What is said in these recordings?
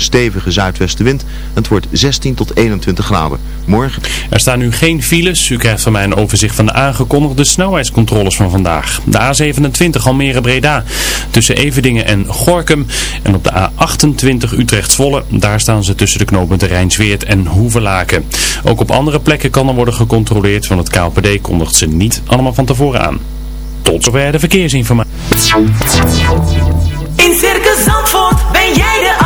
stevige zuidwestenwind. Het wordt 16 tot 21 graden. Morgen. Er staan nu geen files. U krijgt van mij een overzicht van de aangekondigde snelheidscontroles van vandaag. De A27 Almere Breda tussen Evedingen en Gorkum. En op de A28 Utrecht Zwolle. Daar staan ze tussen de knooppunten Rijnsweert en Hoevelaken. Ook op andere plekken kan er worden gecontroleerd. Want het KLPD kondigt ze niet allemaal van tevoren aan. Tot zover de verkeersinformatie. In Circus Zandvoort ben jij de.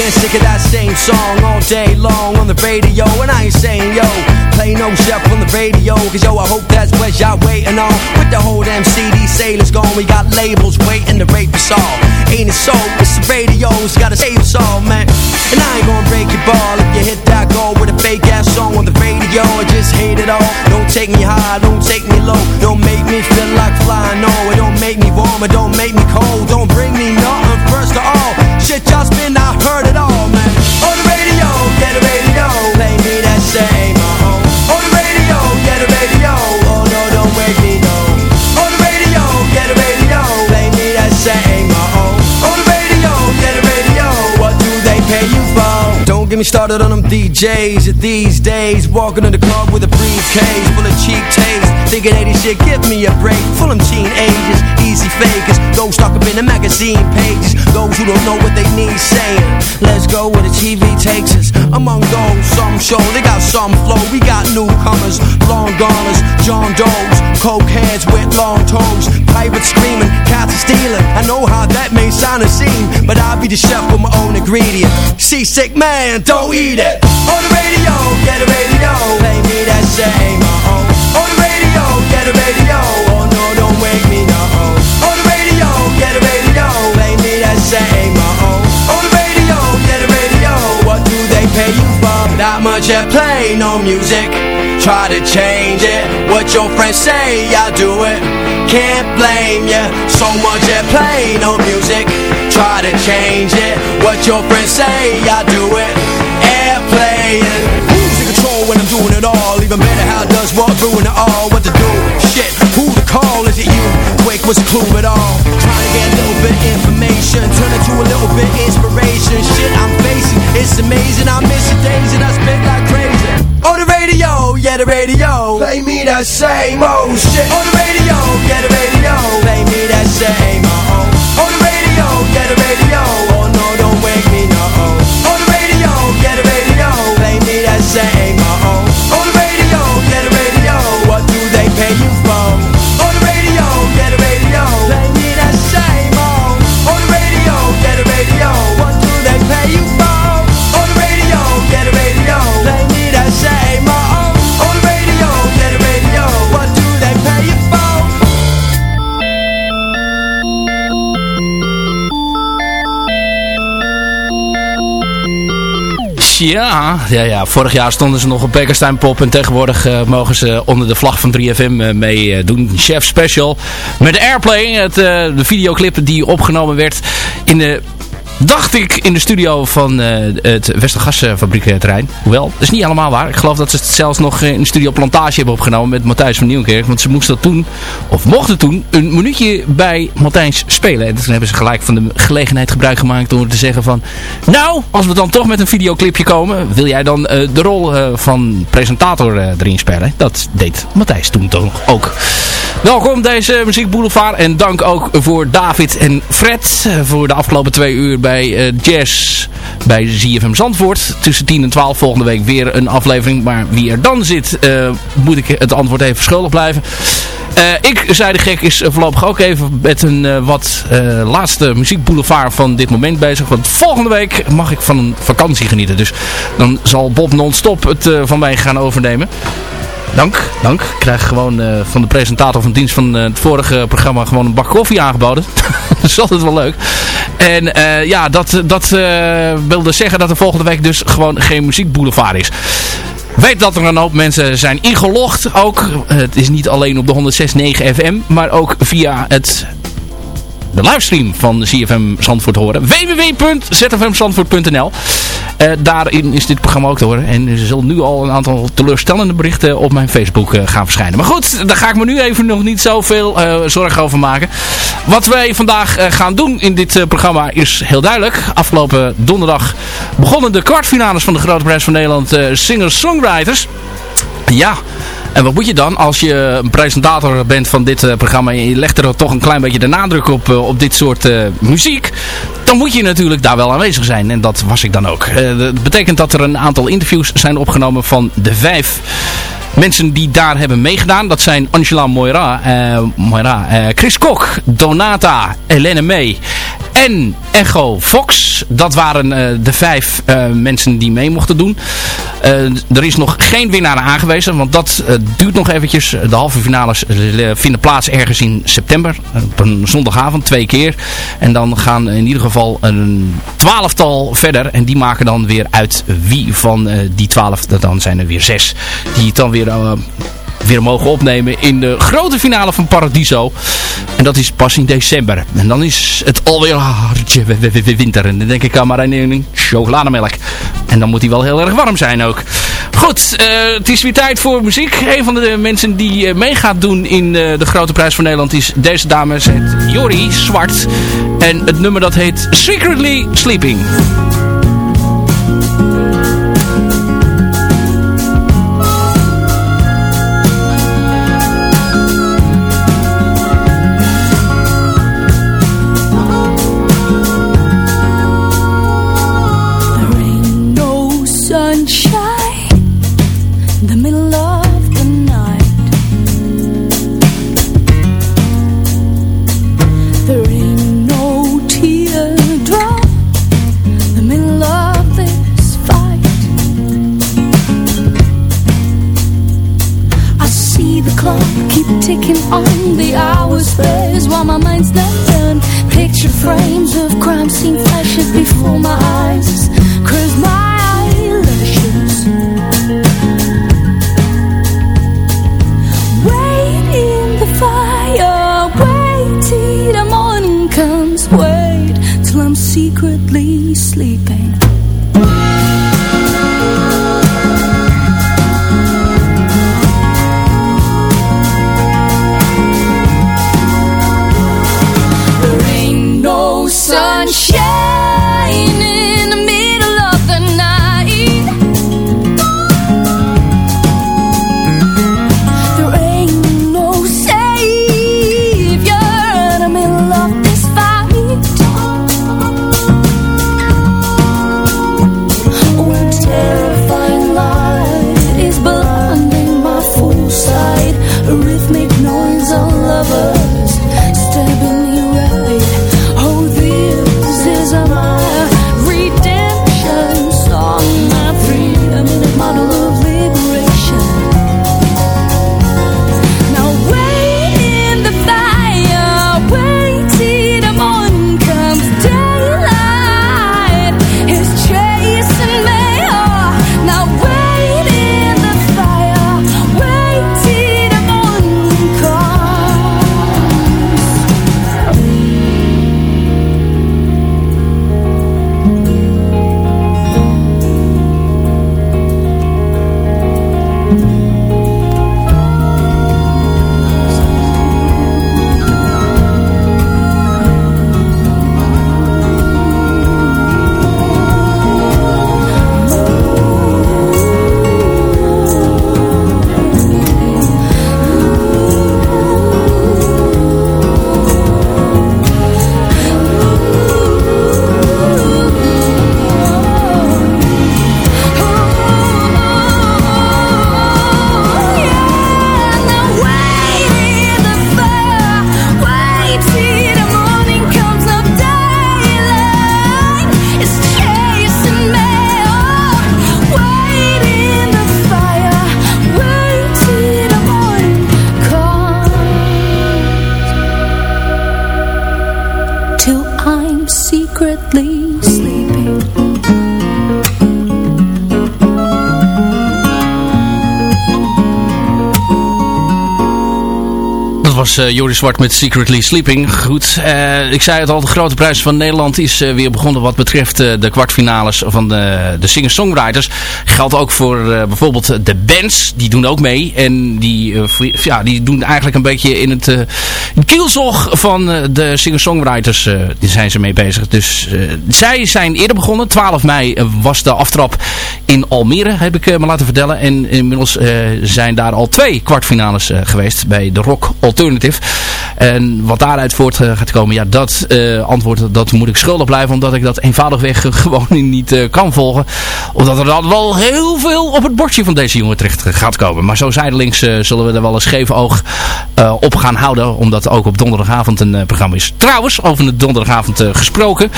I get sick of that same song all day long on the radio And I ain't saying yo, play no chef on the radio Cause yo, I hope that's what y'all waiting on. With the whole damn CD sailors gone We got labels waiting to rape us all. Ain't it so? It's the radio's gotta save us all, man And I ain't gonna break your ball if you hit that goal With a fake ass song on the radio. I just hate it all. Don't take me high, don't take me low. Don't make me feel like flying, no. It don't make me warm, it don't make me cold. Don't bring me nothing first of all. Shit y'all spin, I heard it all, man. On the radio, get the radio me started on them DJs these days. Walking in the club with a briefcase Full of cheap taste. Thinking 80 shit, give me a break. Full of teenagers, easy fakers. Those stuck up in the magazine pages. Those who don't know what they need saying. Let's go where the TV takes us. Among those, some show They got some flow, we got newcomers Long goners, John Doe's Coke heads with long toes. Pirates screaming, cats are stealing. I know how that may sound a scene But I'll be the chef with my own ingredient. Seasick man, don't eat it. On the radio, get a radio Play me that same, uh-oh. On the radio, get a radio Oh no, don't wake me, no On the radio, get a radio Play me that same, uh-oh. On the radio, get a radio What do they pay you for? That much at play, no music Try to change it What your friends say, I do it Can't blame ya So much at play, no music Try to change it What your friends say, I do it Airplay it Who's in control when I'm doing it all? Even better, how it does what ruin it all? What to do? Shit, who to call? Is it you? Wake, what's the clue at all? Trying to get a little bit information Turn it to a little bit inspiration. Shit I'm facing, it's amazing. I miss the days and I spit like crazy. On the radio, yeah the radio. Play me that same old shit. On the radio, yeah the radio. Play me that same Ja, ja, ja, vorig jaar stonden ze nog op Bekkerstein Pop en tegenwoordig eh, mogen ze onder de vlag van 3FM uh, mee eh. Chef Special met Airplay, het, eh, de videoclip die opgenomen werd in de dacht ik, in de studio van uh, het Westergasfabriekterrein. Hoewel, dat is niet helemaal waar. Ik geloof dat ze het zelfs nog in de studio Plantage hebben opgenomen met Matthijs van Nieuwkerk. Want ze moesten toen, of mochten toen, een minuutje bij Matthijs spelen. En toen hebben ze gelijk van de gelegenheid gebruik gemaakt door te zeggen van... Nou, als we dan toch met een videoclipje komen, wil jij dan uh, de rol van presentator erin spelen? Dat deed Matthijs toen toch ook. Welkom deze Muziek Boulevard en dank ook voor David en Fred voor de afgelopen twee uur bij uh, Jazz bij ZFM Zandvoort. Tussen 10 en 12 volgende week weer een aflevering. Maar wie er dan zit, uh, moet ik het antwoord even schuldig blijven. Uh, ik, zei de gek, is voorlopig ook even met een wat uh, laatste muziekboulevard van dit moment bezig. Want volgende week mag ik van een vakantie genieten. Dus dan zal Bob non-stop het van mij gaan overnemen. Dank, dank. Ik krijg gewoon uh, van de presentator van dienst van uh, het vorige programma gewoon een bak koffie aangeboden. dat is altijd wel leuk. En uh, ja, dat, dat wilde zeggen dat er volgende week dus gewoon geen muziekboulevard is. Weet dat er een hoop mensen zijn ingelogd ook. Het is niet alleen op de 106.9 FM, maar ook via het de livestream van CFM Zandvoort horen. www.zfmzandvoort.nl uh, Daarin is dit programma ook te horen. En er zullen nu al een aantal teleurstellende berichten op mijn Facebook uh, gaan verschijnen. Maar goed, daar ga ik me nu even nog niet zoveel uh, zorgen over maken. Wat wij vandaag gaan doen in dit programma is heel duidelijk. Afgelopen donderdag begonnen de kwartfinales van de Grote Prijs van Nederland Singer-Songwriters. Ja, en wat moet je dan als je een presentator bent van dit uh, programma en je legt er toch een klein beetje de nadruk op, uh, op dit soort uh, muziek. Dan moet je natuurlijk daar wel aanwezig zijn. En dat was ik dan ook. dat betekent dat er een aantal interviews zijn opgenomen van de vijf mensen die daar hebben meegedaan. Dat zijn Angela Moira, Moira Chris Kok, Donata, Helene May en Echo Fox. Dat waren uh, de vijf mensen die mee mochten doen. Er is nog geen winnaar aangewezen, want dat duurt nog eventjes. De halve finales vinden plaats ergens in september. Op een zondagavond, twee keer. En dan gaan in ieder geval een twaalftal verder. En die maken dan weer uit wie van die twaalf, dan zijn er weer zes. Die het dan weer weer mogen opnemen in de grote finale van Paradiso. En dat is pas in december. En dan is het alweer winter. En dan denk ik aan maar een chocolademelk. En dan moet hij wel heel erg warm zijn ook. Goed, uh, het is weer tijd voor muziek. Een van de mensen die uh, mee gaat doen in uh, de Grote Prijs van Nederland is deze dame. Ze heet Jori Zwart. En het nummer dat heet Secretly Sleeping. Uh, Joris Zwart met Secretly Sleeping. Goed, uh, ik zei het al, de grote prijs van Nederland is uh, weer begonnen wat betreft de kwartfinales van de, de singer-songwriters. Geldt ook voor bijvoorbeeld de bands, die doen ook mee. En die, ja, die doen eigenlijk een beetje in het kielzog van de singer-songwriters, zijn ze mee bezig. Dus zij zijn eerder begonnen, 12 mei was de aftrap in Almere, heb ik me laten vertellen. En inmiddels zijn daar al twee kwartfinales geweest bij de Rock Alternative. En wat daaruit voort uh, gaat komen, ja, dat uh, antwoord dat moet ik schuldig blijven. Omdat ik dat eenvoudigweg gewoon niet uh, kan volgen. Omdat er dan wel heel veel op het bordje van deze jongen terecht gaat komen. Maar zo zijdelings zullen we er wel een scheef oog op gaan houden. Omdat ook op donderdagavond een programma is. Trouwens, over de donderdagavond gesproken.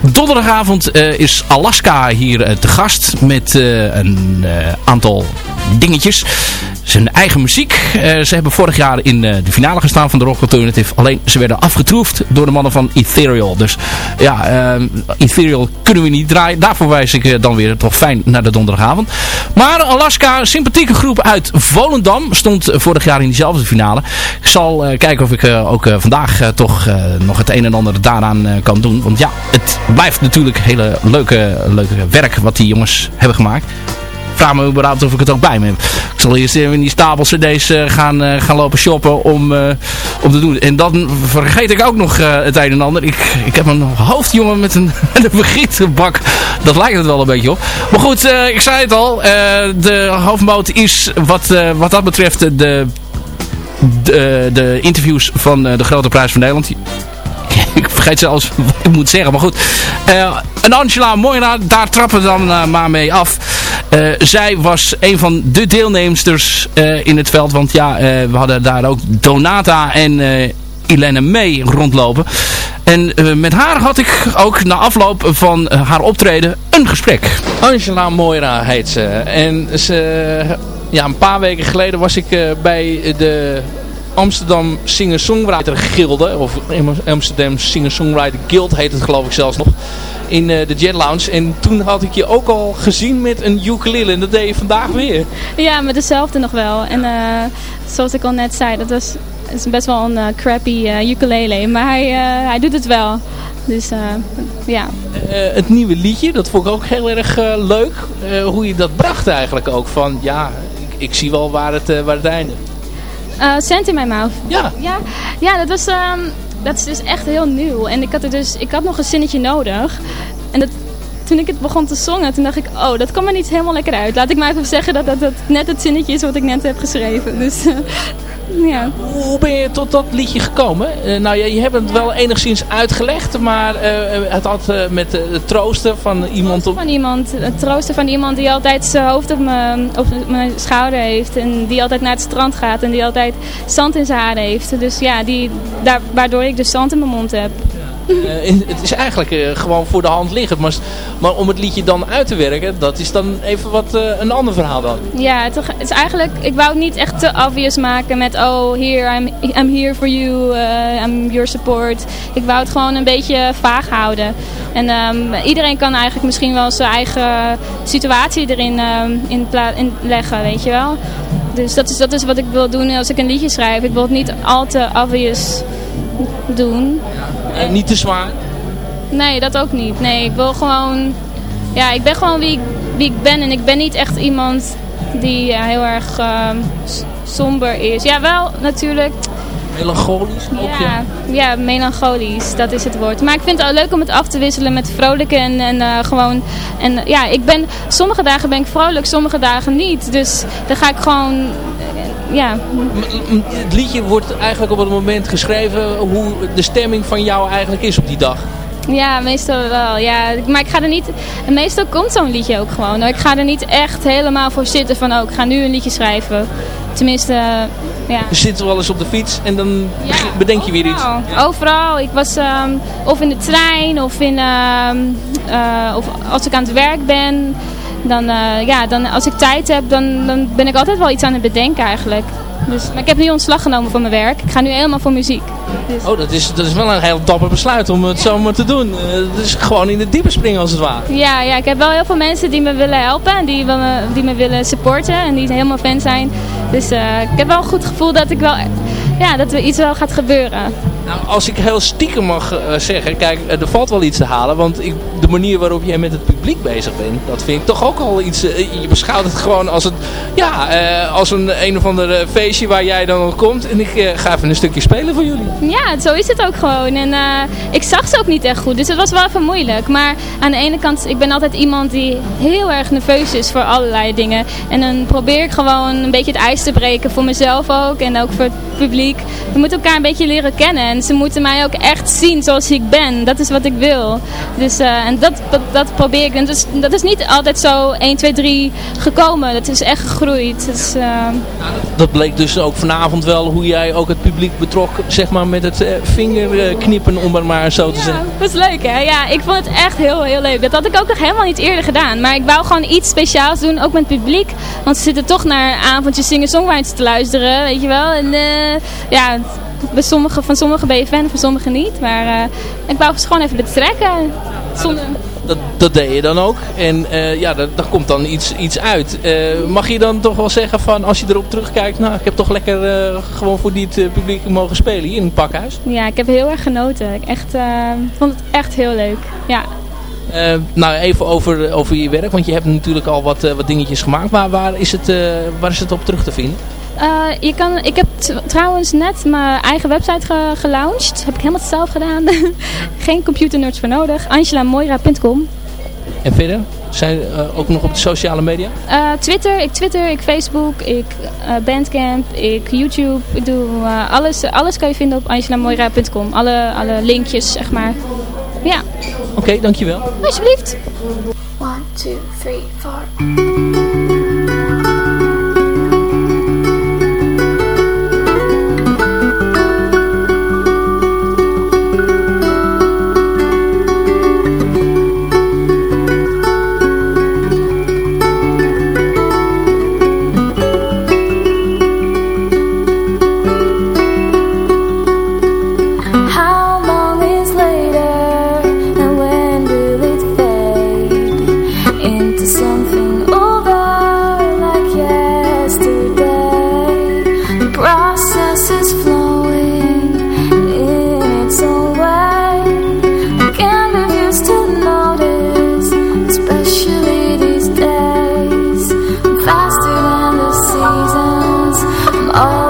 Donderdagavond is Alaska hier te gast. Met een aantal dingetjes zijn eigen muziek. Uh, ze hebben vorig jaar in uh, de finale gestaan van de Rock Alternative. Alleen ze werden afgetroefd door de mannen van Ethereal. Dus ja, uh, Ethereal kunnen we niet draaien. Daarvoor wijs ik dan weer toch fijn naar de donderdagavond. Maar Alaska, sympathieke groep uit Volendam, stond vorig jaar in diezelfde finale. Ik zal kijken of ik ook vandaag toch nog het een en ander daaraan kan doen. Want ja, het blijft natuurlijk hele leuke, leuke werk wat die jongens hebben gemaakt vraag me überhaupt of ik het ook bij me heb. Ik zal eerst even in die stapel cd's uh, gaan, uh, gaan lopen shoppen om, uh, om te doen. En dan vergeet ik ook nog het een en ander. Ik, ik heb een hoofdjongen met een, met een vergietbak. Dat lijkt het wel een beetje op. Maar goed, ik zei het al. de hoofdmoot is wat, wat dat betreft de, de, de interviews van de Grote Prijs van Nederland ik vergeet zelfs wat ik moet zeggen. Maar goed. Uh, en Angela Moira, daar trappen we dan uh, maar mee af. Uh, zij was een van de deelnemsters in het veld. Want ja, we hadden daar ook Donata en Ilene mee rondlopen. En met haar had ik ook na afloop van haar optreden een gesprek. Angela Moira heet ze. En ze, ja, een paar weken geleden was ik bij de Amsterdam Singer-Songwriter Gilde. Of Amsterdam Singer-Songwriter Guild heet het geloof ik zelfs nog. In uh, de Jet Lounge. En toen had ik je ook al gezien met een ukulele. En dat deed je vandaag weer. Ja, met dezelfde nog wel. En uh, zoals ik al net zei, dat was, is best wel een uh, crappy ukulele. Maar hij, hij doet het wel. Dus ja. het nieuwe liedje, dat vond ik ook heel erg leuk. hoe je dat bracht eigenlijk ook. Van ja, ik, ik zie wel waar het, waar het eindigt. Uh, Cent in my mouth. Ja. Ja, ja dat, was, um, dat is dus echt heel nieuw. En ik had, er dus, ik had nog een zinnetje nodig. En dat, toen ik het begon te zongen, toen dacht ik, oh, dat kwam me niet helemaal lekker uit. Laat ik maar even zeggen dat dat, dat net het zinnetje is wat ik net heb geschreven. Dus ja. Hoe ben je tot dat liedje gekomen? Uh, nou, je, je hebt het wel enigszins uitgelegd, maar uh, het had uh, met het troosten van iemand... Op... Van iemand, het troosten van iemand die altijd zijn hoofd op mijn, op mijn schouder heeft. En die altijd naar het strand gaat en die altijd zand in zijn haar heeft. Dus ja, die, daar, waardoor ik dus zand in mijn mond heb. Uh, het is eigenlijk uh, gewoon voor de hand liggend. Maar, maar, om het liedje dan uit te werken, dat is dan even wat uh, een ander verhaal dan. Ja, het, is eigenlijk, ik wou het niet echt te obvious maken met oh, here, I'm, I'm here for you, I'm your support. Ik wou het gewoon een beetje vaag houden. En um, iedereen kan eigenlijk misschien wel zijn eigen situatie erin in, in leggen, weet je wel. Dus dat is, dat is wat ik wil doen als ik een liedje schrijf. Ik wil het niet al te obvious doen. En niet te zwaar? Nee, dat ook niet. Nee, ik wil gewoon... Ja, ik ben gewoon wie ik, wie ik ben. En ik ben niet echt iemand die ja, heel erg uh, somber is. Ja, wel natuurlijk. Melancholisch ook, ja, ja. melancholisch, dat is het woord. Maar ik vind het leuk om het af te wisselen met vrolijke en, en uh, gewoon... En ja, ik ben, sommige dagen ben ik vrolijk, sommige dagen niet. Dus dan ga ik gewoon ja. Het liedje wordt eigenlijk op het moment geschreven hoe de stemming van jou eigenlijk is op die dag. Ja, meestal wel. Ja, maar ik ga er niet... Meestal komt zo'n liedje ook gewoon. Ik ga er niet echt helemaal voor zitten van... Oh, ik ga nu een liedje schrijven. Tenminste, ja. Je zit wel eens op de fiets en dan bedenk je weer iets. Overal. Ik was um, of in de trein of, in, uh, uh, of als ik aan het werk ben dan, uh, ja, dan als ik tijd heb, dan, dan ben ik altijd wel iets aan het bedenken eigenlijk. Dus, maar ik heb nu ontslag genomen van mijn werk. Ik ga nu helemaal voor muziek. Dus. Oh, dat is, dat is wel een heel dapper besluit om het zomaar te doen. Het is gewoon in het diepe springen als het ware. Ja, ja, ik heb wel heel veel mensen die me willen helpen. En die, die me willen supporten. En die helemaal fan zijn. Dus uh, ik heb wel een goed gevoel dat ik wel ja, dat er iets wel gaat gebeuren. Nou, als ik heel stiekem mag eh, zeggen, kijk, eh, er valt wel iets te halen. Want ik, de manier waarop jij met het publiek bezig bent, dat vind ik toch ook al iets... eh, je beschouwt het gewoon als, het, ja, als een een of ander feestje waar jij dan komt. En ik ga even een stukje spelen voor jullie. Ja, zo is het ook gewoon. En ik zag ze ook niet echt goed, dus het was wel even moeilijk. Maar aan de ene kant, ik ben altijd iemand die heel erg nerveus is voor allerlei dingen. En dan probeer ik gewoon een beetje het ijs te breken voor mezelf ook en ook voor het publiek. We moeten elkaar een beetje leren kennen en ze moeten mij ook echt zien zoals ik ben. Dat is wat ik wil. Dus, eh, en dat, dat, dat probeer ik. En dat is, dat is niet altijd zo 1, 2, 3 gekomen. Dat is echt gegroeid. Dus, eh, Dat bleek dus ook vanavond wel hoe jij ook het publiek betrok, zeg maar met het eh, vingerknippen om het maar zo te Ja, zeggen. dat is leuk hè. Ja, ik vond het echt heel, heel leuk. Dat had ik ook nog helemaal niet eerder gedaan. Maar ik wou gewoon iets speciaals doen, ook met het publiek. Want ze zitten toch naar avondjes zingen songwriters te luisteren, weet je wel. En ja, bij sommige, van sommigen ben je fan, van sommigen niet. Maar eh, ik wou gewoon even betrekken. Zonder... Dat, dat deed je dan ook. En eh, ja, daar, daar komt dan iets, iets uit. Eh, mag je dan toch wel zeggen van, als je erop terugkijkt, nou, ik heb toch lekker gewoon voor dit publiek mogen spelen hier in het pakhuis. Ja, ik heb heel erg genoten. Ik echt, vond het echt heel leuk. Ja. Nou, even over, over je werk, want je hebt natuurlijk al wat, wat dingetjes gemaakt. Maar waar is, het, waar is het op terug te vinden? Eh, je kan, ik heb trouwens net mijn eigen website ge gelaunched. Heb ik helemaal zelf gedaan. Geen computernerds voor nodig. AngelaMoira.com En verder? Zijn eh, ook nog op de sociale media? Eh, twitter, ik Twitter, ik Facebook, ik Bandcamp, ik YouTube. Ik doe alles, alles kan je vinden op angelamoira.com. Alle, alle linkjes, zeg maar. Ja. Oké, dankjewel. Alsjeblieft. 1, 2, 3, 4. all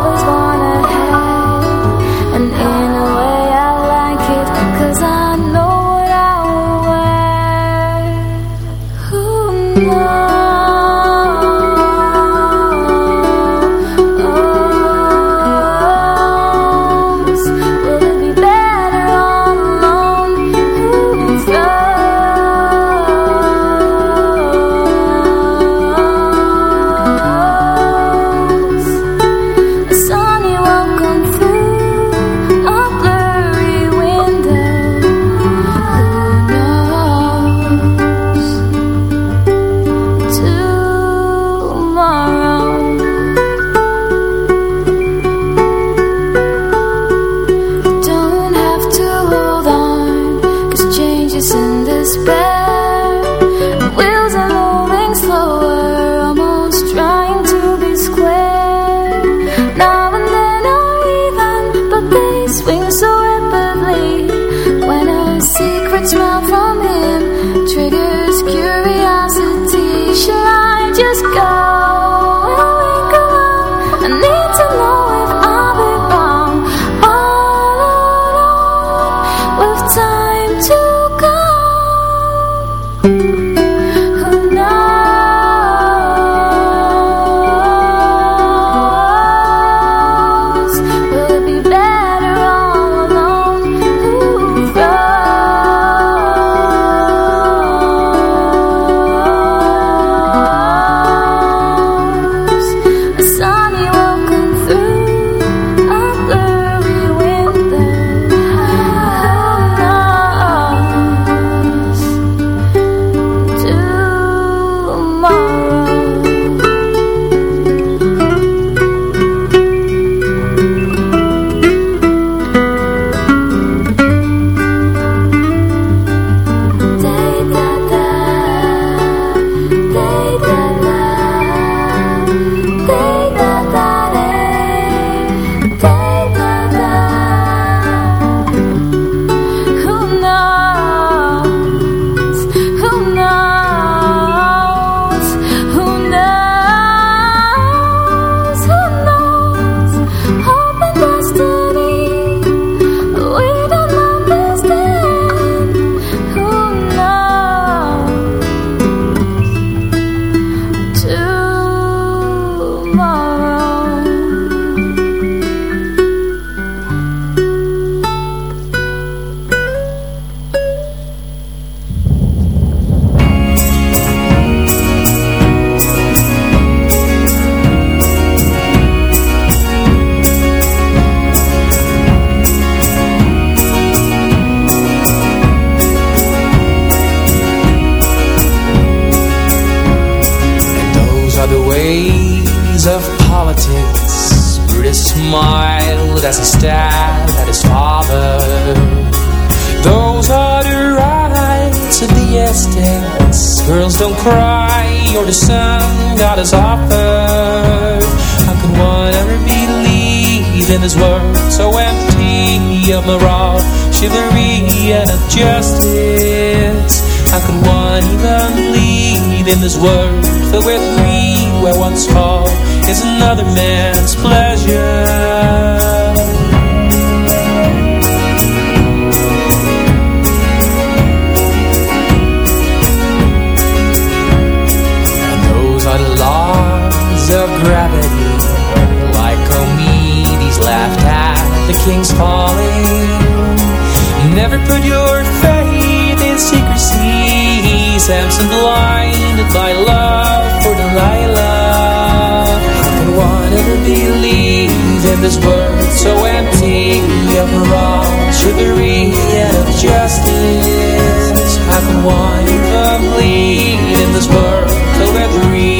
is another man's pleasure? And Those are loss of gravity. Like Comedes laughed at the king's falling. Never put your faith in secrecy Samson blinded by love for Delilah to believe in this world so empty of chivalry and of justice How can one bleed in this world? Till every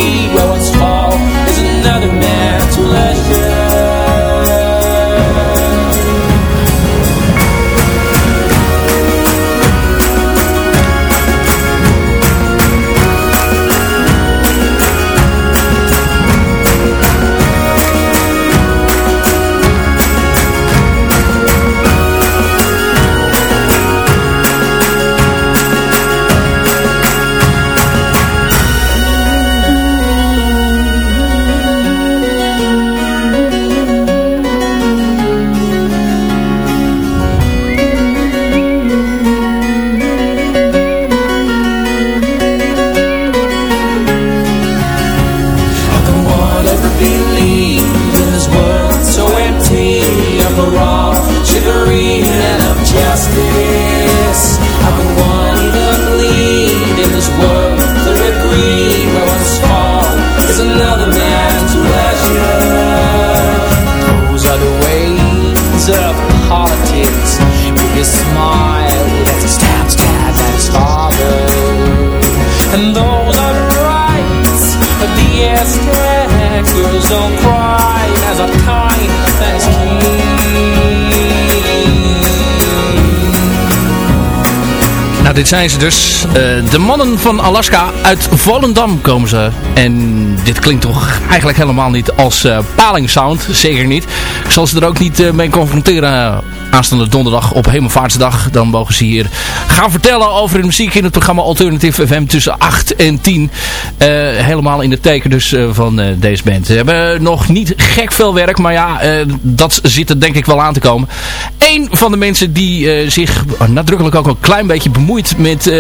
Nou, dit zijn ze dus. Eh, de mannen van Alaska. Uit Volendam komen ze. En dit klinkt toch eigenlijk helemaal niet als uh, palingsound. Zeker niet. Ik zal ze er ook niet uh, mee confronteren aanstaande donderdag op Hemelvaartsdag. Dan mogen ze hier gaan vertellen over de muziek in het programma Alternative FM tussen 8 en 10. Uh, helemaal in het teken dus uh, van uh, deze band. Ze hebben nog niet gek veel werk, maar ja, dat zit er denk ik wel aan te komen. Eén van de mensen die zich nadrukkelijk ook een klein beetje bemoeit met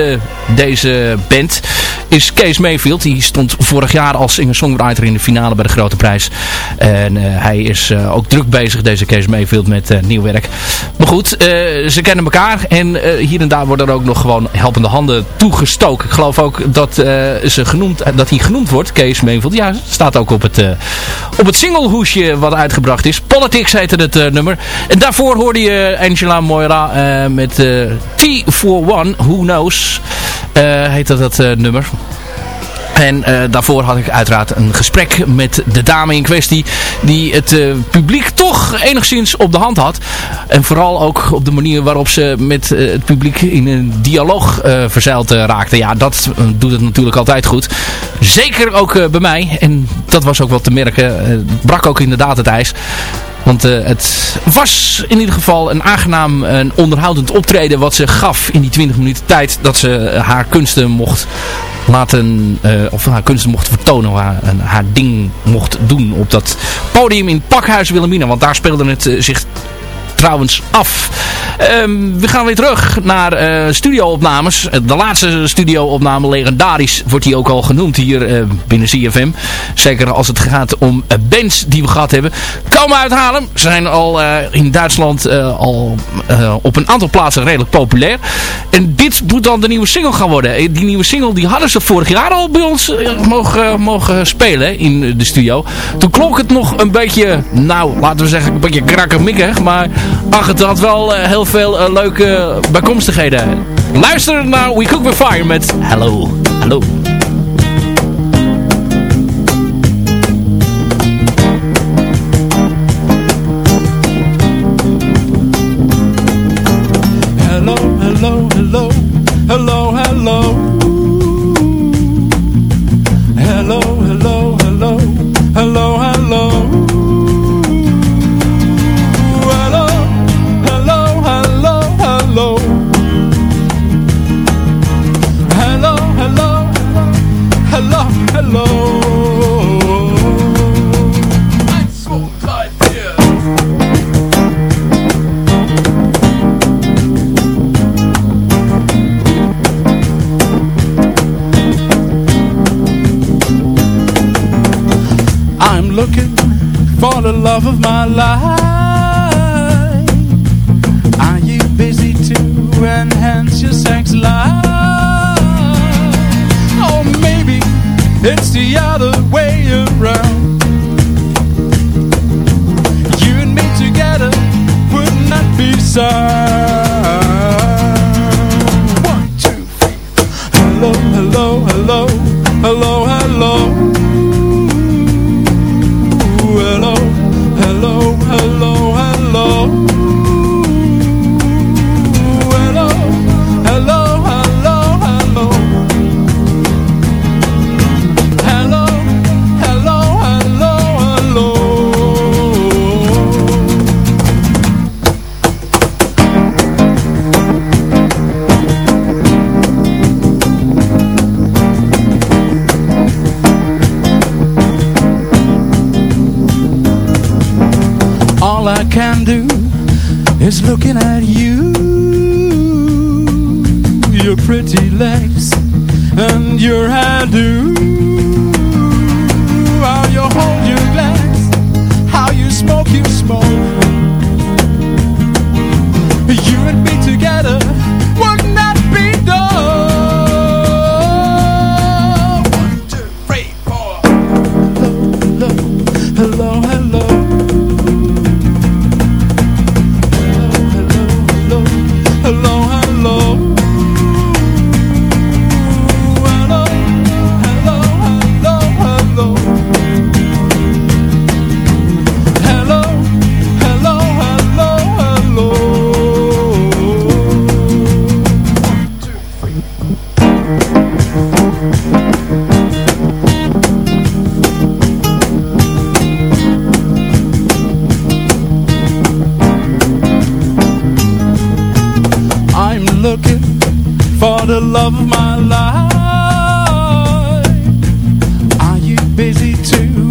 deze band is Kees Mayfield. Die stond vorig jaar als singer-songwriter in de finale bij de Grote Prijs. En hij is ook druk bezig, deze Kees Mayfield, met nieuw werk. Maar goed, ze kennen elkaar en hier en daar worden er ook nog gewoon helpende handen toegestoken. Ik geloof ook dat, ze genoemd, dat hij genoemd wordt, Kees Mayfield. Ja, staat ook op het, op het singlehoesje wat uitgebracht is. Politics heette het nummer. En daarvoor hoorde je Angela Moira met T for One, Who Knows, heet dat, dat nummer. En daarvoor had ik uiteraard een gesprek met de dame in kwestie. Die het publiek toch enigszins op de hand had. En vooral ook op de manier waarop ze met het publiek in een dialoog verzeild raakte. Ja, dat doet het natuurlijk altijd goed. Zeker ook bij mij. En dat was ook wel te merken. Brak ook inderdaad het ijs. Want uh, het was in ieder geval een aangenaam en onderhoudend optreden wat ze gaf in die 20 minuten tijd dat ze haar kunsten mocht laten, uh, of haar kunsten mocht vertonen, haar, haar ding mocht doen op dat podium in Pakhuis Wilhelmina. Want daar speelde het zich trouwens af. Um, we gaan weer terug naar uh, studio-opnames. De laatste studio-opname, legendarisch, wordt die ook al genoemd hier uh, binnen CFM. Zeker als het gaat om bands die we gehad hebben. Komen uit Haarlem. Zijn al in Duitsland al op een aantal plaatsen redelijk populair. En dit moet dan de nieuwe single gaan worden. Die nieuwe single die hadden ze vorig jaar al bij ons mogen, mogen spelen in de studio. Toen klonk het nog een beetje, nou laten we zeggen een beetje krakkemikkig. Maar ach, het had wel uh, heel veel uh, leuke bijkomstigheden. Luister naar We Cook With Fire met Hello. Hallo. la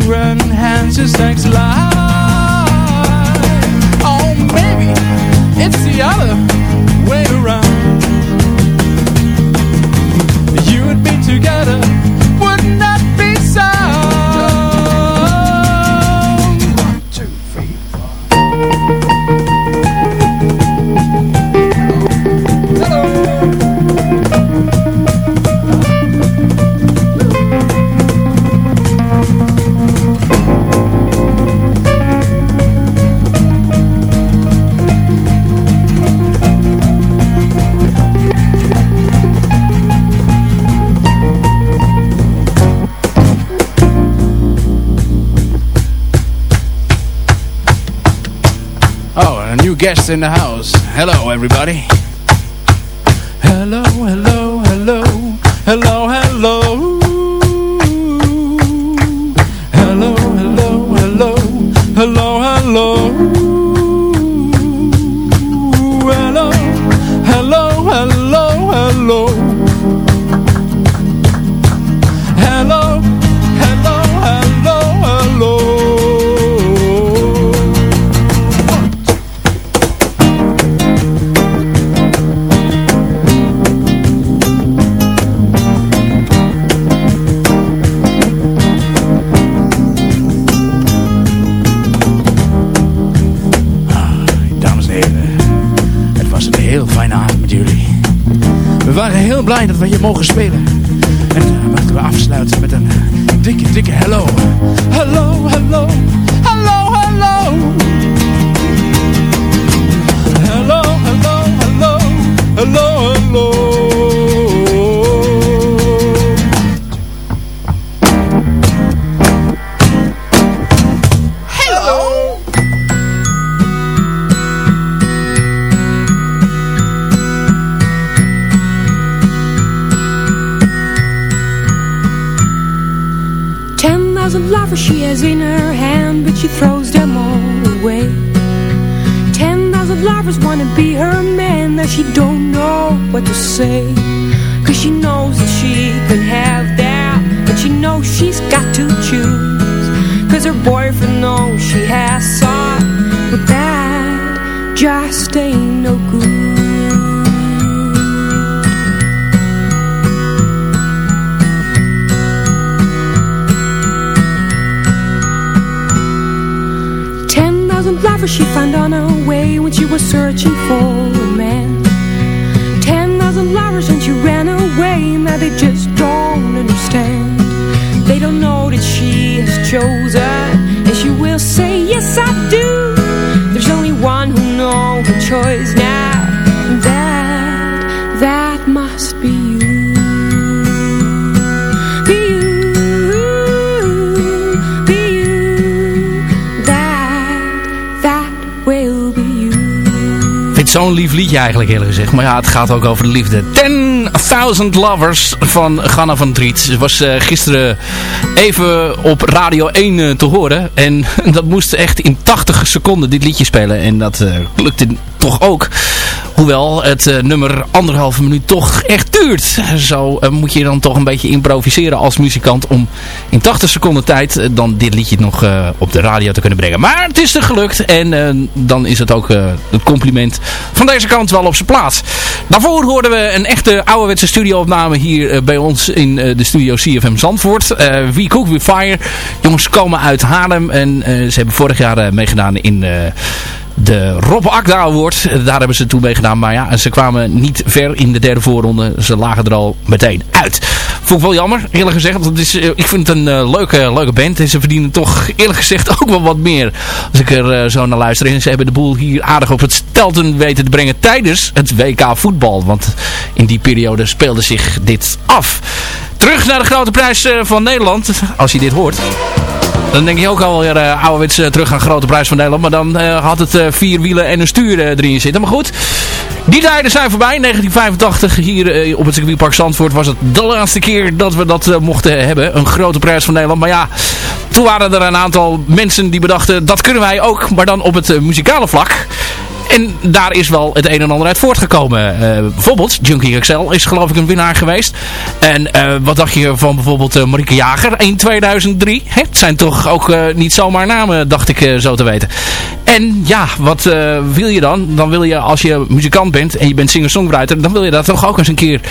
run hands just ain't slide. Oh, maybe it's the other way around. You would be together. Oh, a new guest in the house. Hello, everybody. Hello, hello, hello, hello. Hello, blij dat we hier mogen spelen. En uh, laten we afsluiten met een dikke, dikke hello. Hello, hello, say. Cause she knows that she can have that, but she knows she's got to choose. Cause her boyfriend knows she has some, but that just ain't no good. Ten thousand lovers she found on her way when she was searching for and she ran away. Now they just don't understand. They don't know that she has chosen, and she will say, Yes, I do. Lief liedje eigenlijk eerlijk gezegd. Maar ja, het gaat ook over de liefde. 10.000 Lovers van Ganna van Driet. Ze was eh, gisteren even op Radio 1 eh, te horen. En dat moest echt in 80 seconden dit liedje spelen. En dat eh, lukte toch ook. Hoewel het eh, nummer anderhalve minuut toch echt duurt. Zo eh, moet je dan toch een beetje improviseren als muzikant. Om in 80 seconden tijd eh, dan dit liedje nog op de radio te kunnen brengen. Maar het is er gelukt. En dan is het ook het compliment van deze kant wel op zijn plaats. Daarvoor hoorden we een echte ouderwetse studioopname hier bij ons in de studio CFM Zandvoort. We Cook We Fire. Jongens komen uit Haarlem. En ze hebben vorig jaar meegedaan in... de Rob Akda Award. Daar hebben ze toen mee gedaan. Maar ja, ze kwamen niet ver in de derde voorronde. Ze lagen er al meteen uit. Vond ik wel jammer, eerlijk gezegd. Want is, eh, ik vind het een eh, leuke, leuke band. En ze verdienen toch eerlijk gezegd ook wel wat meer. Als ik er eh, zo naar luister. En ze hebben de boel hier aardig op het stelten weten te brengen tijdens het WK voetbal. Want in die periode speelde zich dit af. Terug naar de grote prijs van Nederland. Als je dit hoort. Dan denk je ook alweer uh, ouderwets uh, terug aan Grote Prijs van Nederland. Maar dan uh, had het vier wielen en een stuur erin zitten. Maar goed, die tijden zijn voorbij. 1985 hier op het circuitpark Zandvoort was het de laatste keer dat we dat mochten hebben. Een Grote Prijs van Nederland. Maar ja, toen waren er een aantal mensen die bedachten dat kunnen wij ook. Maar dan op het muzikale vlak. En daar is wel het een en ander uit voortgekomen. Uh, bijvoorbeeld, Junkie XL is geloof ik een winnaar geweest. En uh, wat dacht je van bijvoorbeeld uh, Marieke Jager in 2003? Hè? Het zijn toch ook niet zomaar namen, dacht ik zo te weten. En ja, wat wil je dan? Dan wil je, als je muzikant bent en je bent singer-songwriter... dan wil je daar toch ook eens een keer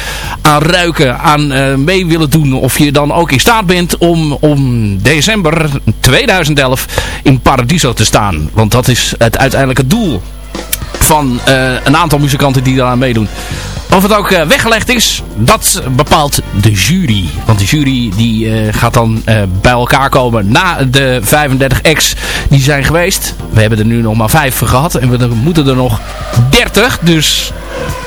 aan ruiken, aan mee willen doen. Of je dan ook in staat bent om, om december 2011 in Paradiso te staan. Want dat is het uiteindelijke doel van uh, een aantal muzikanten die daaraan meedoen. Of het ook uh, weggelegd is, dat bepaalt de jury. Want de jury die uh, gaat dan bij elkaar komen na de 35 ex die zijn geweest. We hebben er nu nog maar 5 gehad en we moeten er nog 30. Dus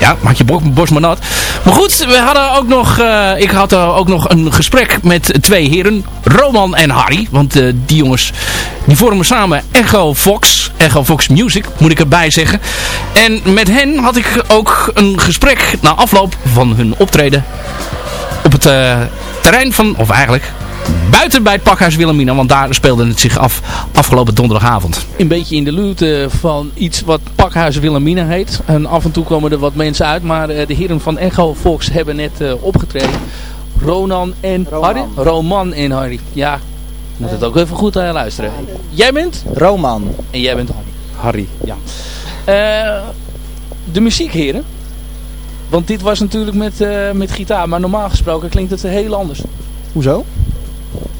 ja, maak je borst maar nat. Maar goed, we hadden ook nog, ik had ook nog een gesprek met twee heren. Roman en Harry. Want die jongens, die vormen samen Echo Fox. Echo Fox Music, moet ik erbij zeggen. En met hen had ik ook een gesprek na afloop van hun optreden. Op het terrein van, of eigenlijk buiten bij het pakhuis Wilhelmina, want daar speelde het zich af afgelopen donderdagavond. Een beetje in de luwte van iets wat pakhuis Wilhelmina heet. En af en toe komen er wat mensen uit, maar uh, de heren van Echo Fox hebben net uh, opgetreden. Ronan en Roman. Harry? Roman en Harry. Ja, moet het ook even goed uh, luisteren. Jij bent? Roman. En jij bent Harry. Harry, ja. de muziekheren. Want dit was natuurlijk met, met gitaar, maar normaal gesproken klinkt het heel anders. Hoezo?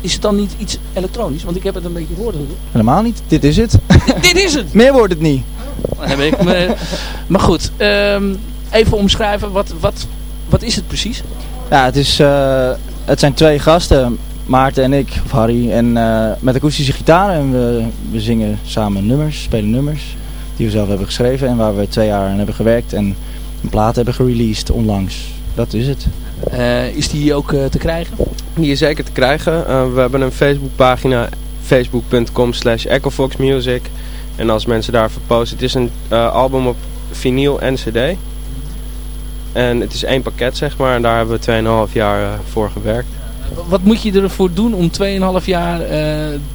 Is het dan niet iets elektronisch? Want ik heb het een beetje gehoord. Helemaal niet. Dit is het. Dit is het. Meer wordt het niet. heb ik me... maar goed, um, even omschrijven. Wat, wat, wat is het precies? Ja, het, is, uh, het zijn twee gasten. Maarten en ik, of Harry. En uh, met akoestische gitaar. En we, we zingen samen nummers, spelen nummers. Die we zelf hebben geschreven. En waar we twee jaar aan hebben gewerkt. En een plaat hebben gereleased onlangs. Dat is het. Uh, is die ook uh, te krijgen? Die is zeker te krijgen. Uh, we hebben een Facebookpagina facebook.com slash echofoxmusic. En als mensen daar verposten, het is een album op vinyl en cd. En het is één pakket zeg maar en daar hebben we 2,5 jaar voor gewerkt. Wat moet je ervoor doen om 2,5 jaar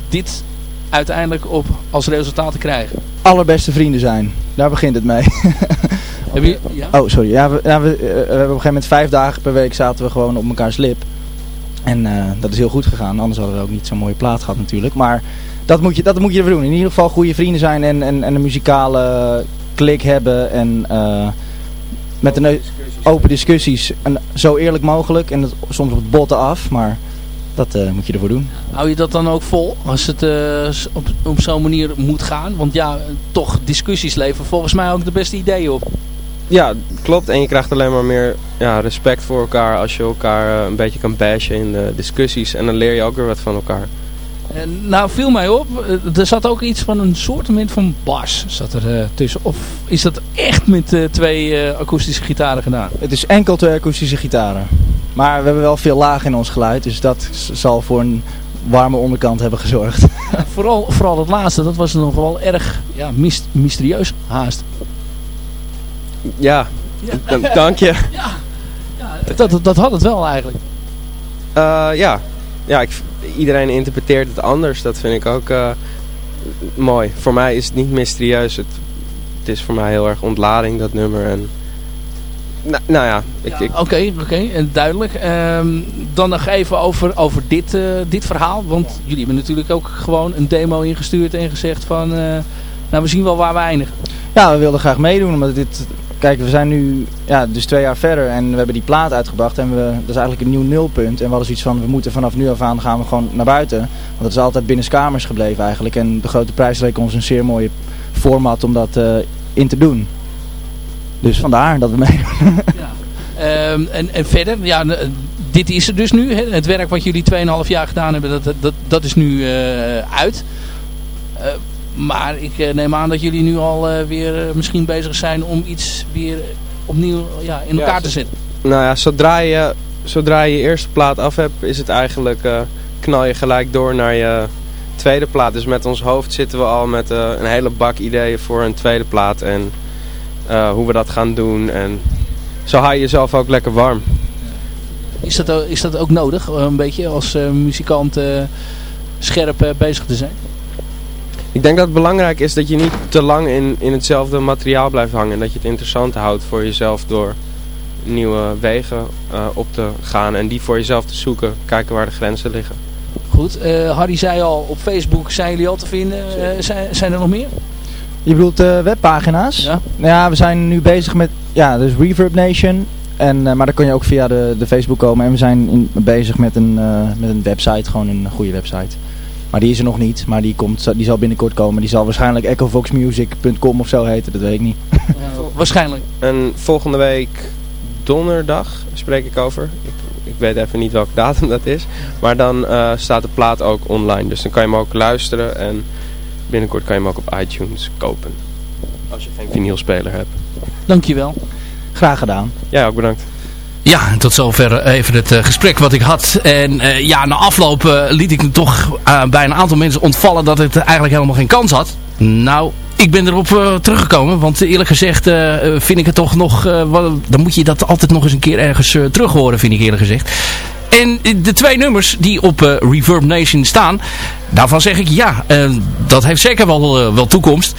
dit uiteindelijk op als resultaat te krijgen? Allerbeste vrienden zijn. Daar begint het mee. Heb je, ja? Oh, sorry. Ja, we, ja, we, uh, we hebben op een gegeven moment vijf dagen per week zaten we gewoon op elkaars lip. En uh, dat is heel goed gegaan. Anders hadden we ook niet zo'n mooie plaat gehad natuurlijk. Maar dat moet je, dat moet je ervoor doen. In ieder geval goede vrienden zijn en, en, en een muzikale klik hebben. En uh, met een open discussies. En zo eerlijk mogelijk. En het, soms op het botten af. Maar dat eh, moet je ervoor doen. Hou je dat dan ook vol als het eh, op, op zo'n manier moet gaan? Want ja, toch discussies leveren volgens mij ook de beste ideeën op. Ja, klopt. En je krijgt alleen maar meer ja, respect voor elkaar als je elkaar eh, een beetje kan bashen in de discussies. En dan leer je ook weer wat van elkaar. En nou viel mij op, eh, er zat ook iets van een soortement van bas zat er eh, tussen. Of is dat echt met eh, twee akoestische gitaren gedaan? Het is enkel twee akoestische gitaren. Maar we hebben wel veel laag in ons geluid, dus dat zal voor een warme onderkant hebben gezorgd. Ja, vooral, vooral het laatste, dat was nog wel erg ja, myst- mysterieus haast. Ja, dank je. Dat, dat, dat had het wel eigenlijk. Eh, ja, ja ik, iedereen interpreteert het anders. Dat vind ik ook eh, mooi. Voor mij is het niet mysterieus. Het, het is voor mij heel erg ontlading, dat nummer. En, nou, nou ja, ik, ik, Oké, oké, en duidelijk. Ehm, dan nog even over, over dit, eh, dit verhaal. Want jullie hebben natuurlijk ook gewoon een demo ingestuurd en gezegd van... eh, nou, we zien wel waar we eindigen. Ja, we wilden graag meedoen, omdat dit... Kijk, we zijn nu ja, dus twee jaar verder en we hebben die plaat uitgebracht en we, dat is eigenlijk een nieuw nulpunt. En we hadden zoiets van, we moeten vanaf nu af aan gaan we gewoon naar buiten. Want het is altijd binnenskamers gebleven eigenlijk. En de grote prijs leek ons een zeer mooie format om dat eh, in te doen. Dus vandaar dat we meedoen. Ehm, en, en verder, ja, dit is er dus nu. Hè? Het werk wat jullie 2,5 jaar gedaan hebben, dat, dat, dat is nu eh, uit. Eh, maar ik eh, neem aan dat jullie nu al eh, weer eh, misschien bezig zijn om iets weer opnieuw ja, in elkaar Ja, te zetten. nou ja, zodra je, zodra je je eerste plaat af hebt, is het eigenlijk, knal je gelijk door naar je tweede plaat. Dus met ons hoofd zitten we al met een hele bak ideeën voor een tweede plaat. En hoe we dat gaan doen. En zo hou je jezelf ook lekker warm. Is dat, ook- is dat ook nodig, een beetje als muzikant scherp bezig te zijn? Ik denk dat het belangrijk is dat je niet te lang in, in hetzelfde materiaal blijft hangen. En dat je het interessant houdt voor jezelf door nieuwe wegen eh, op te gaan. En die voor jezelf te zoeken. Kijken waar de grenzen liggen. Goed, eh, Harry zei al, op Facebook zijn jullie al te vinden. Eh, zijn, zijn er nog meer? Je bedoelt eh, webpagina's? Ja. Nou ja, we zijn nu bezig met, ja, dus Reverb Nation. En, eh, maar dan kun je ook via de, de Facebook komen. En we zijn in, bezig met een, eh, met een website, gewoon een goede website. Maar die is er nog niet, maar die, komt, die zal binnenkort komen. Die zal waarschijnlijk echovoxmusic.com of zo heten, dat weet ik niet. waarschijnlijk. En volgende week donderdag spreek ik over. Ik, ik weet even niet welke datum dat is. Maar dan eh, staat de plaat ook online. Dus dan kan je hem ook luisteren. En binnenkort kan je hem ook op iTunes kopen. Als je geen vinylspeler hebt. Dankjewel. Graag gedaan. Jij ook bedankt. Ja, tot zover even het eh, gesprek wat ik had. En eh, ja, na afloop eh, liet ik me toch eh, bij een aantal mensen ontvallen dat het eigenlijk helemaal geen kans had. Nou, ik ben erop eh, teruggekomen. Want eerlijk gezegd eh, eh, vind ik het toch nog... eh, dan moet je dat altijd nog eens een keer ergens eh, terug horen, vind ik eerlijk gezegd. En de twee nummers die op eh, Reverb Nation staan, daarvan zeg ik ja, eh, dat heeft zeker wel, eh, wel toekomst.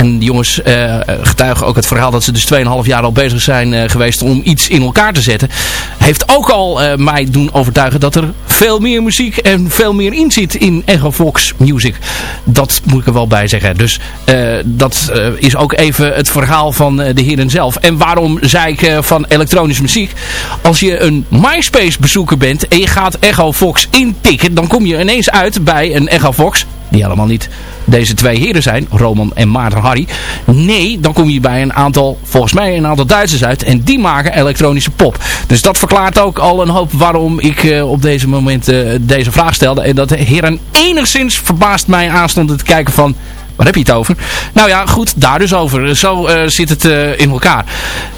En die jongens eh, getuigen ook het verhaal dat ze dus 2,5 jaar al bezig zijn eh, geweest om iets in elkaar te zetten. Heeft ook al eh, mij doen overtuigen dat er veel meer muziek en veel meer in zit in Echo Fox Music. Dat moet ik er wel bij zeggen. Dus dat is ook even het verhaal van de heren zelf. En waarom zei ik van elektronische muziek? Als je een MySpace bezoeker bent en je gaat Echo Fox intikken, dan kom je ineens uit bij een Echo Fox die helemaal niet deze twee heren zijn, Roman en Maarten Harry. Nee, dan kom je bij een aantal, volgens mij een aantal Duitsers uit. En die maken elektronische pop. Dus dat verklaart ook al een hoop waarom ik eh, op deze moment eh, deze vraag stelde. En dat heren enigszins verbaasd mij aanstonden te kijken van... Waar heb je het over? Nou ja, goed, daar dus over. Zo eh, zit het eh, in elkaar.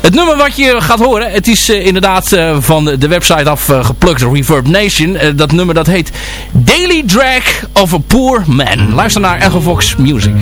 Het nummer wat je gaat horen, het is eh, inderdaad van de website afgeplukt, Reverb Nation. Dat nummer dat heet Daily Drag of a Poor Man. Luister naar Echo Fox Music.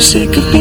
sick of being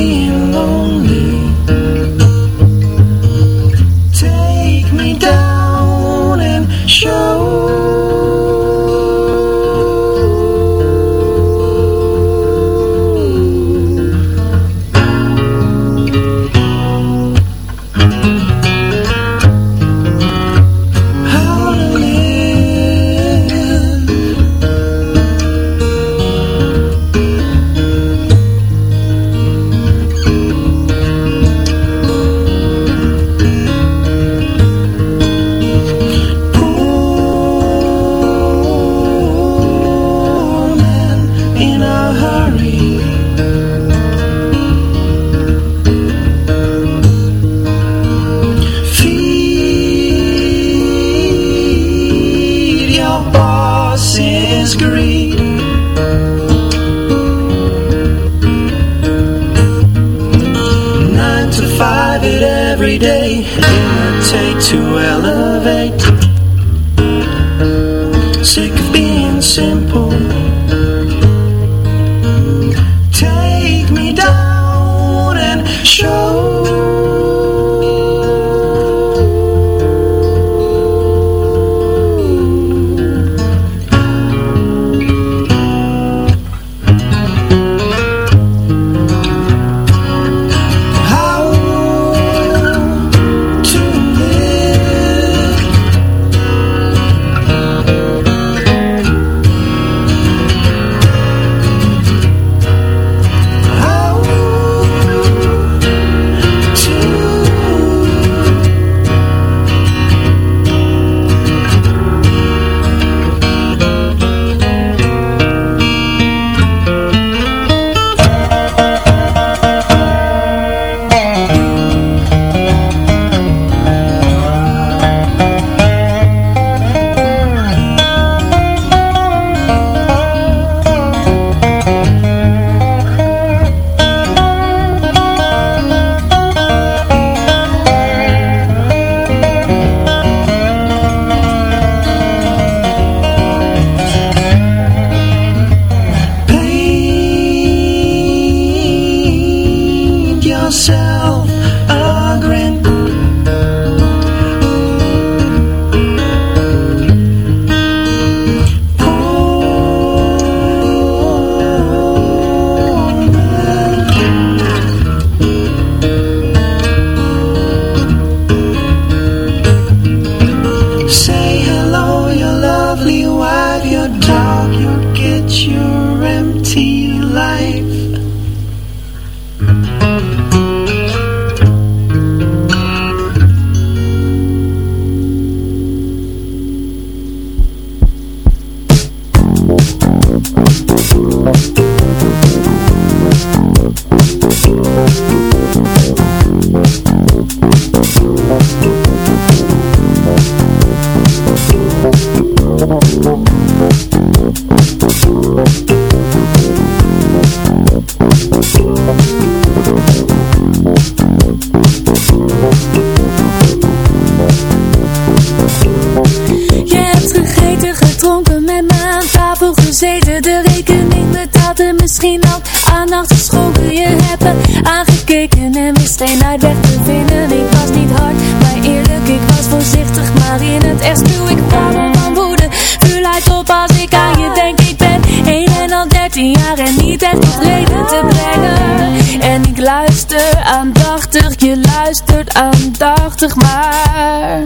misschien had aandacht geschonken. Je hebt aangekeken en wist geen uitweg te vinden. Ik was niet hard, maar eerlijk, ik was voorzichtig. Maar in het echt spuw ik vallen van woede. Vuur op als ik aan je denk. Ik ben één en al dertien jaar en niet echt tot leven te brengen. En ik luister aandachtig, je luistert aandachtig, maar...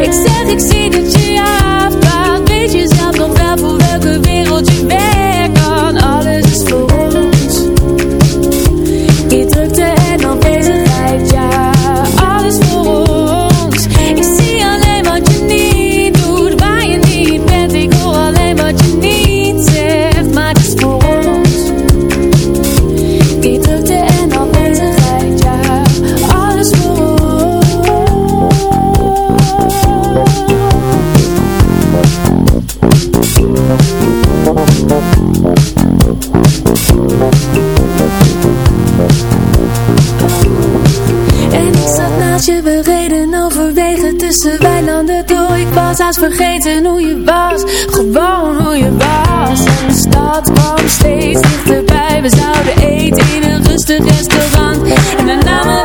Ik zeg, ik zie dat je je. vergeten hoe je was. Gewoon hoe je was. De stad kwam steeds dichterbij. We zouden eten in een rustig restaurant. En daarna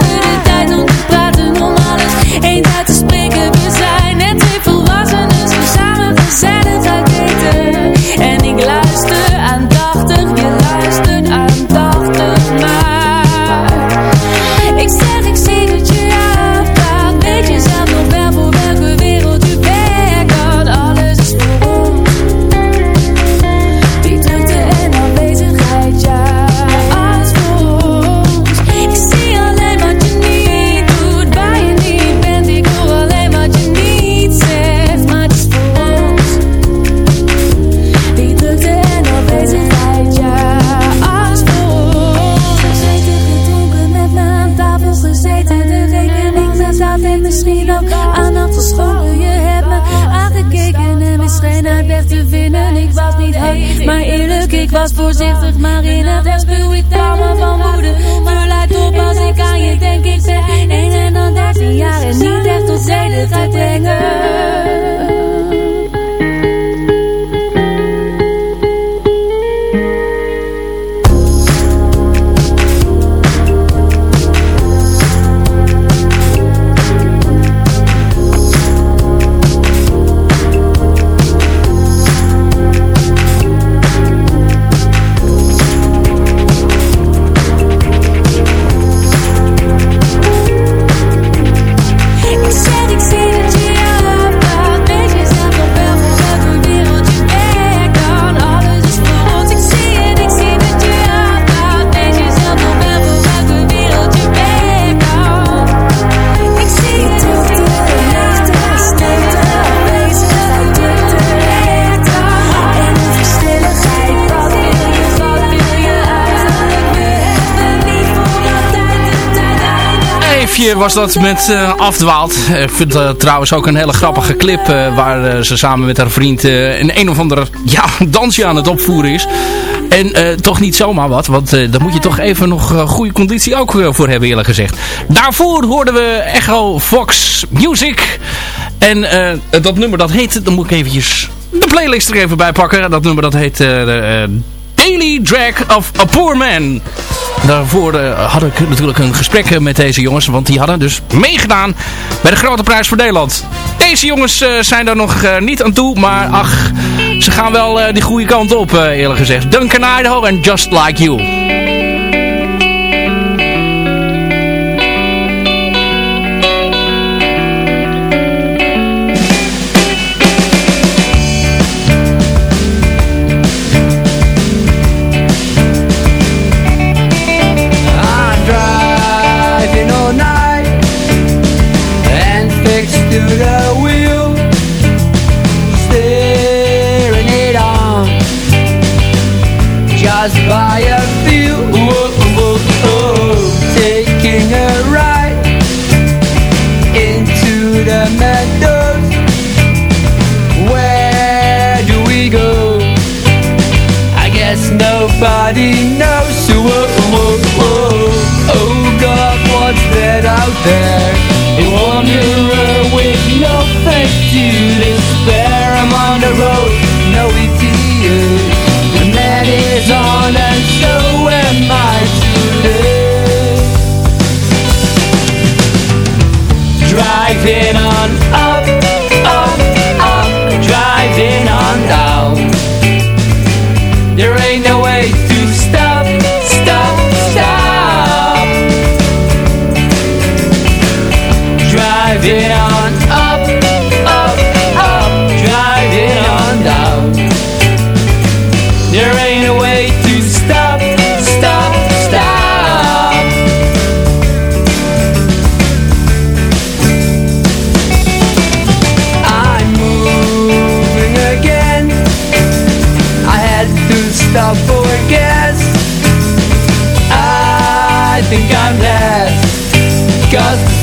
was dat met uh, Afdwaald. Ik vind dat trouwens ook een hele grappige clip... Eh, waar eh, ze samen met haar vriend een een of ander ja, dansje aan het opvoeren is. En toch niet zomaar wat, want daar moet je toch even nog goede conditie ook voor hebben eerlijk gezegd. Daarvoor hoorden we Echo Fox Music. En dat nummer dat heet, dan moet ik eventjes de playlist er even bij pakken. Dat nummer dat heet Daily Drag of a Poor Man. Daarvoor eh, had ik natuurlijk een gesprek eh, met deze jongens. Want die hadden dus meegedaan bij de Grote Prijs voor Nederland. Deze jongens eh, zijn daar nog niet aan toe. Maar ach, ze gaan wel die goede kant op eerlijk gezegd. Duncan Idaho en Just Like You. the forecast I think I'm last Cause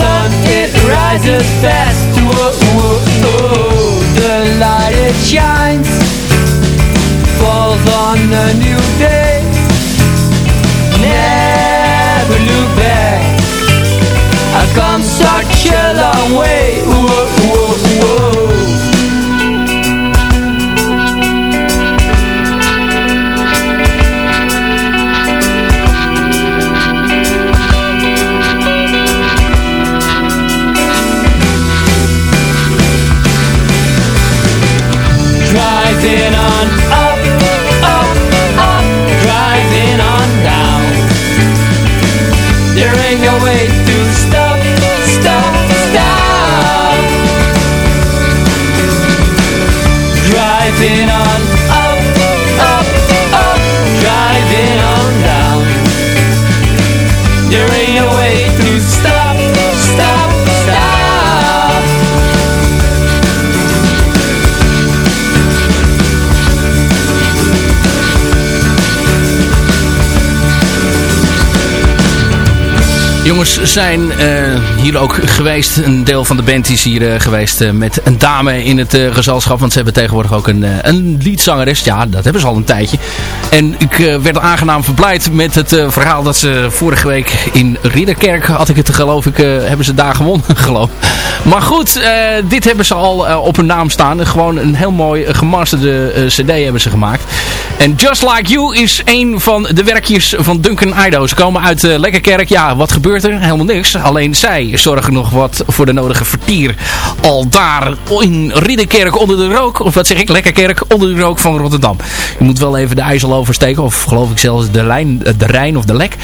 Jongens zijn eh, hier ook geweest. Een deel van de band is hier eh, geweest eh, met een dame in het gezelschap. Want ze hebben tegenwoordig ook een, een liedzangeres. Ja, dat hebben ze al een tijdje. En ik werd aangenaam verblijd met het verhaal dat ze vorige week in Ridderkerk, had ik het geloof ik, hebben ze daar gewonnen geloof. Maar goed, dit hebben ze al op hun naam staan. Gewoon een heel mooi gemasterde cd hebben ze gemaakt. En Just Like You is een van de werkjes van Duncan Ido. Ze komen uit Lekkerkerk. Ja, wat gebeurt Helemaal niks. Alleen zij zorgen nog wat voor de nodige vertier. Al daar in Ridderkerk onder de rook. Of wat zeg ik? Lekkerkerk onder de rook van Rotterdam. Je moet wel even de IJssel oversteken. Of geloof ik zelfs de, lijn, de Rijn of de Lek.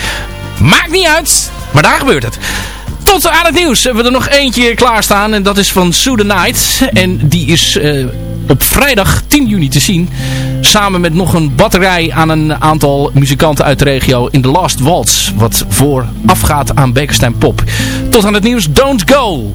Maakt niet uit. Maar daar gebeurt het. Tot aan het nieuws hebben we er nog eentje klaarstaan. En dat is van Sue the Night. En die is uh, op vrijdag 10 juni te zien. Samen met nog een batterij aan een aantal muzikanten uit de regio in The Last Waltz. Wat voorafgaat aan Bekenstein Pop. Tot aan het nieuws. Don't Go!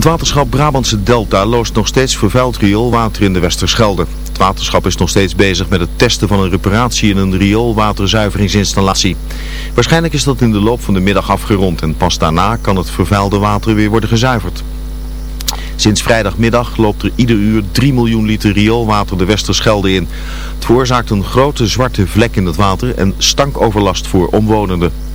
Het waterschap Brabantse Delta loost nog steeds vervuild rioolwater in de Westerschelde. Het waterschap is nog steeds bezig met het testen van een reparatie in een rioolwaterzuiveringsinstallatie. Waarschijnlijk is dat in de loop van de middag afgerond en pas daarna kan het vervuilde water weer worden gezuiverd. Sinds vrijdagmiddag loopt er ieder uur 3 miljoen liter rioolwater de Westerschelde in. Het veroorzaakt een grote zwarte vlek in het water en stankoverlast voor omwonenden.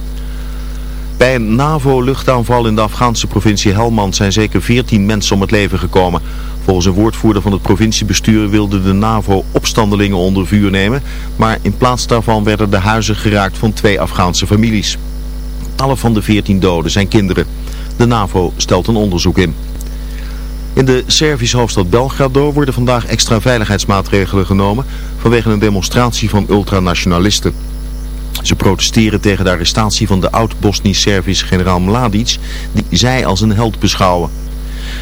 Bij een NAVO-luchtaanval in de Afghaanse provincie Helmand zijn zeker 14 mensen om het leven gekomen. Volgens een woordvoerder van het provinciebestuur wilde de NAVO opstandelingen onder vuur nemen, maar in plaats daarvan werden de huizen geraakt van twee Afghaanse families. Alle van de 14 doden zijn kinderen. De NAVO stelt een onderzoek in. In de Servische hoofdstad Belgrado worden vandaag extra veiligheidsmaatregelen genomen vanwege een demonstratie van ultranationalisten. Ze protesteren tegen de arrestatie van de oud-Bosnisch-Servische generaal Mladic, die zij als een held beschouwen.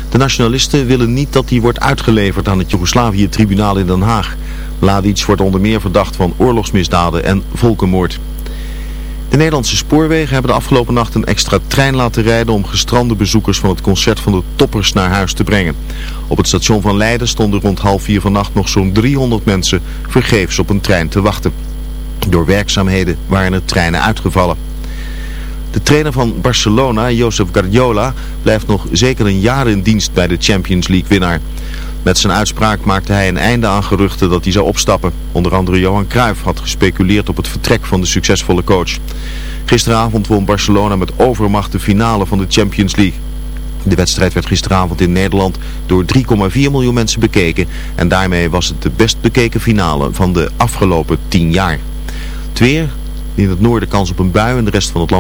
De nationalisten willen niet dat hij wordt uitgeleverd aan het Joegoslavië-tribunaal in Den Haag. Mladic wordt onder meer verdacht van oorlogsmisdaden en volkenmoord. De Nederlandse spoorwegen hebben de afgelopen nacht een extra trein laten rijden om gestrande bezoekers van het concert van de toppers naar huis te brengen. Op het station van Leiden stonden rond half vier vannacht nog zo'n 300 mensen vergeefs op een trein te wachten. Door werkzaamheden waren er treinen uitgevallen. De trainer van Barcelona, Josep Guardiola, blijft nog zeker een jaar in dienst bij de Champions League winnaar. Met zijn uitspraak maakte hij een einde aan geruchten dat hij zou opstappen. Onder andere Johan Cruijff had gespeculeerd op het vertrek van de succesvolle coach. Gisteravond won Barcelona met overmacht de finale van de Champions League. De wedstrijd werd gisteravond in Nederland door 3,4 miljoen mensen bekeken. En daarmee was het de best bekeken finale van de afgelopen 10 jaar. Het weer, in het noorden kans op een bui en de rest van het land.